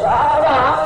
سدا